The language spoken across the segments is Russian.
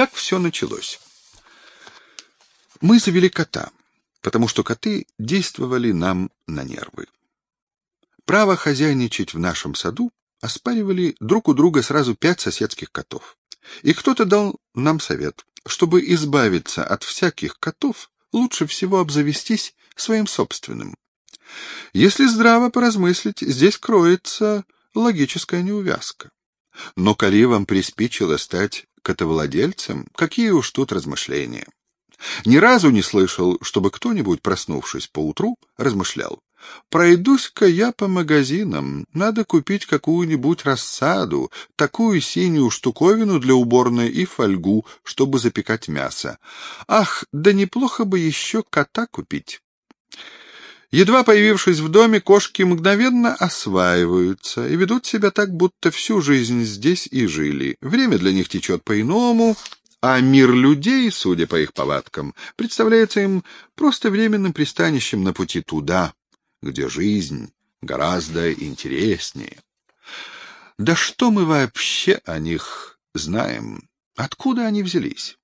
Как все началось? Мы завели кота, потому что коты действовали нам на нервы. Право хозяйничать в нашем саду оспаривали друг у друга сразу пять соседских котов. И кто-то дал нам совет, чтобы избавиться от всяких котов, лучше всего обзавестись своим собственным. Если здраво поразмыслить, здесь кроется логическая неувязка. Но коли вам приспичило стать котовладельцем, какие уж тут размышления. Ни разу не слышал, чтобы кто-нибудь, проснувшись поутру, размышлял. Пройдусь-ка я по магазинам, надо купить какую-нибудь рассаду, такую синюю штуковину для уборной и фольгу, чтобы запекать мясо. Ах, да неплохо бы еще кота купить. Едва появившись в доме, кошки мгновенно осваиваются и ведут себя так, будто всю жизнь здесь и жили. Время для них течет по-иному, а мир людей, судя по их повадкам, представляется им просто временным пристанищем на пути туда, где жизнь гораздо интереснее. Да что мы вообще о них знаем? Откуда они взялись?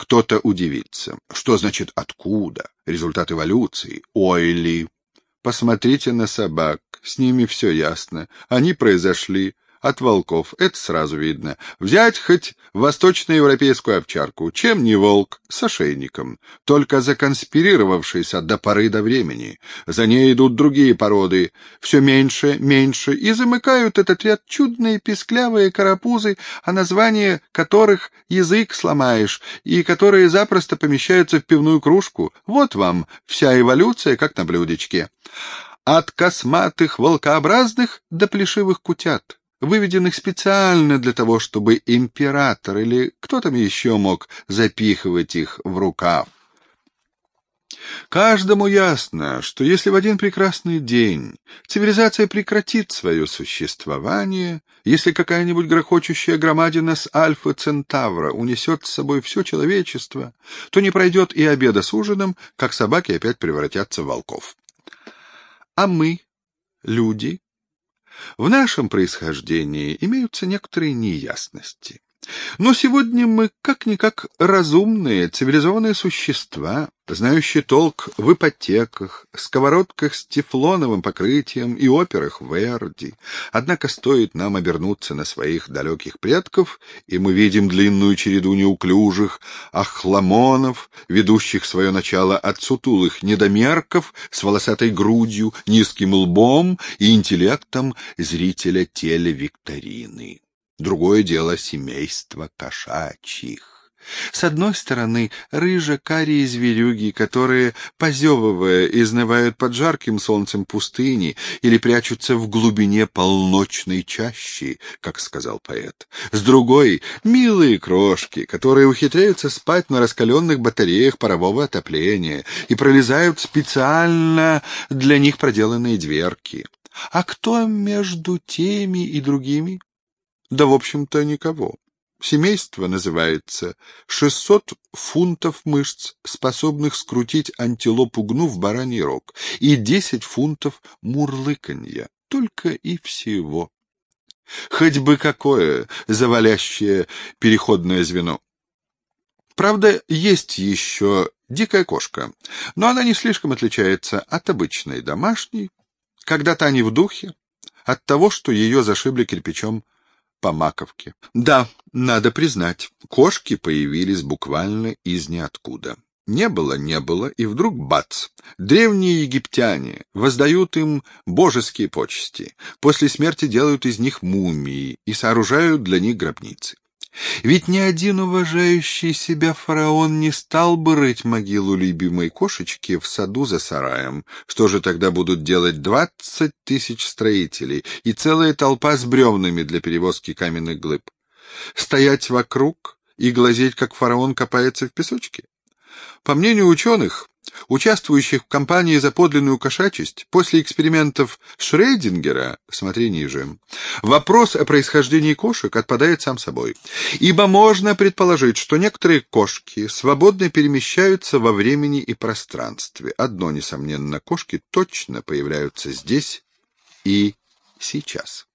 Кто-то удивится. Что значит «откуда»? Результат эволюции. Ой ли! Посмотрите на собак, с ними все ясно. Они произошли от волков, это сразу видно. Взять хоть восточноевропейскую овчарку, чем не волк, с ошейником, только законспирировавшийся до поры до времени. За ней идут другие породы, все меньше, меньше, и замыкают этот ряд чудные писклявые карапузы, о название которых язык сломаешь, и которые запросто помещаются в пивную кружку. Вот вам вся эволюция, как на блюдечке. От косматых волкообразных до плешивых кутят выведенных специально для того, чтобы император или кто там еще мог запихивать их в рукав. Каждому ясно, что если в один прекрасный день цивилизация прекратит свое существование, если какая-нибудь грохочущая громадина с Альфа Центавра унесет с собой все человечество, то не пройдет и обеда с ужином, как собаки опять превратятся в волков. А мы, люди, в нашем происхождении имеются некоторые неясности. Но сегодня мы как-никак разумные, цивилизованные существа, знающие толк в ипотеках, сковородках с тефлоновым покрытием и операх Верди. Однако стоит нам обернуться на своих далеких предков, и мы видим длинную череду неуклюжих ахламонов, ведущих свое начало от сутулых недомерков с волосатой грудью, низким лбом и интеллектом зрителя телевикторины. Другое дело семейство кошачьих. С одной стороны, рыжо-карие зверюги, которые, позевывая, изнывают под жарким солнцем пустыни или прячутся в глубине полночной чащи, как сказал поэт. С другой — милые крошки, которые ухитряются спать на раскаленных батареях парового отопления и пролезают специально для них проделанные дверки. А кто между теми и другими? Да, в общем-то, никого. Семейство называется «600 фунтов мышц, способных скрутить антилопу гну в бараний рог, и 10 фунтов мурлыканья, только и всего». Хоть бы какое завалящее переходное звено. Правда, есть еще дикая кошка, но она не слишком отличается от обычной домашней, когда-то они в духе, от того, что ее зашибли кирпичом по маковке. Да, надо признать, кошки появились буквально из ниоткуда. Не было, не было, и вдруг бац! Древние египтяне воздают им божеские почести, после смерти делают из них мумии и сооружают для них гробницы. Ведь ни один уважающий себя фараон не стал бы рыть могилу любимой кошечки в саду за сараем. Что же тогда будут делать двадцать тысяч строителей и целая толпа с бревнами для перевозки каменных глыб? Стоять вокруг и глазеть, как фараон копается в песочке? По мнению ученых, участвующих в кампании за подлинную кошачесть, после экспериментов Шрейдингера, смотри ниже, вопрос о происхождении кошек отпадает сам собой, ибо можно предположить, что некоторые кошки свободно перемещаются во времени и пространстве. Одно, несомненно, кошки точно появляются здесь и сейчас.